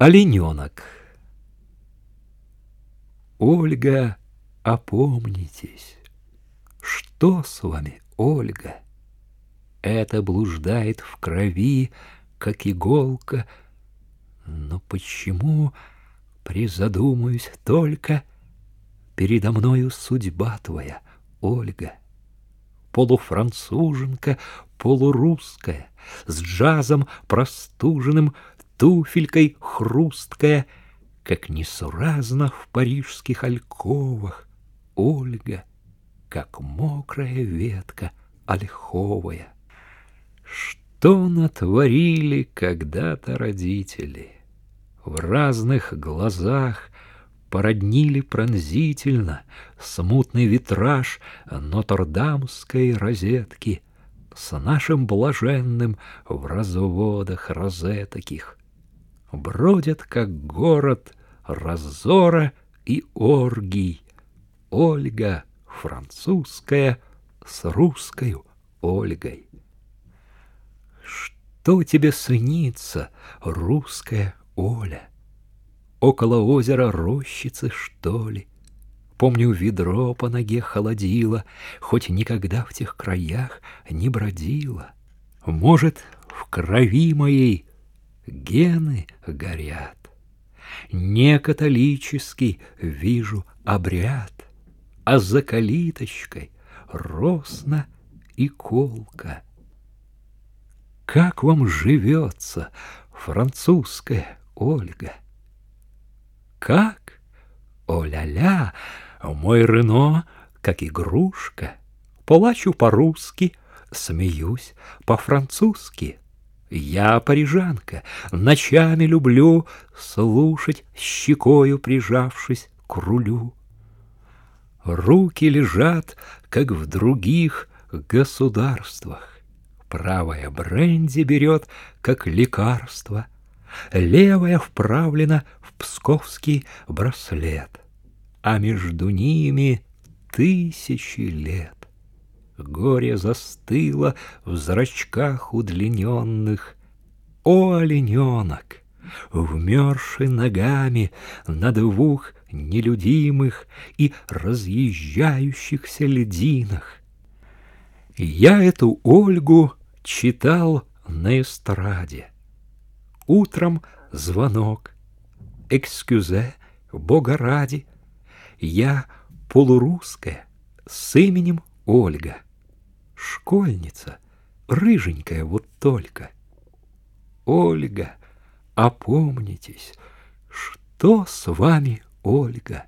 Олененок. Ольга, опомнитесь. Что с вами, Ольга? Это блуждает в крови, как иголка. Но почему, призадумаюсь только, Передо мною судьба твоя, Ольга? Полуфранцуженка, полурусская, С джазом простуженным, туфелькой хрусткая, Как несуразно в парижских альковах, Ольга, как мокрая ветка ольховая. Что натворили когда-то родители? В разных глазах породнили пронзительно смутный витраж Нотр-Дамской розетки с нашим блаженным в разводах розетоких. Бродят, как город, разора и оргий. Ольга французская с русской Ольгой. Что тебе снится, русская Оля? Около озера рощицы, что ли? Помню, ведро по ноге холодило, Хоть никогда в тех краях не бродила. Может, в крови моей гены горят. Не католический вижу обряд, А за калиточкой росна и колка. Как вам живется, французская Ольга? Как? О-ля-ля, мой Рено, как игрушка. Плачу по-русски, смеюсь по-французски. Я парижанка, ночами люблю Слушать, щекою прижавшись к рулю. Руки лежат, как в других государствах. Правая бренди берет, как лекарство — левая вправлена в псковский браслет, а между ними тысячи лет. Горе застыло в зрачках удлиненных. О, олененок, вмерший ногами на двух нелюдимых и разъезжающихся льдинах. Я эту Ольгу читал на эстраде. Утром звонок. Экскюзе, Бога ради. Я полурусская, с именем Ольга. Школьница, рыженькая вот только. Ольга, опомнитесь, что с вами, Ольга?